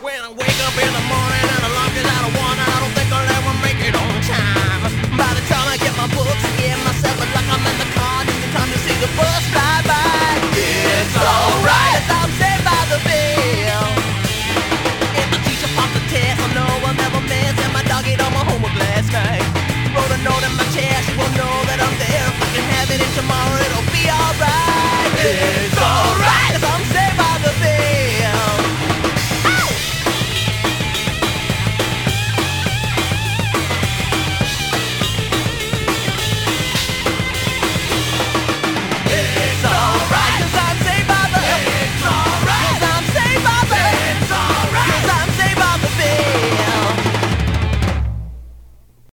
When I wake up in the morning.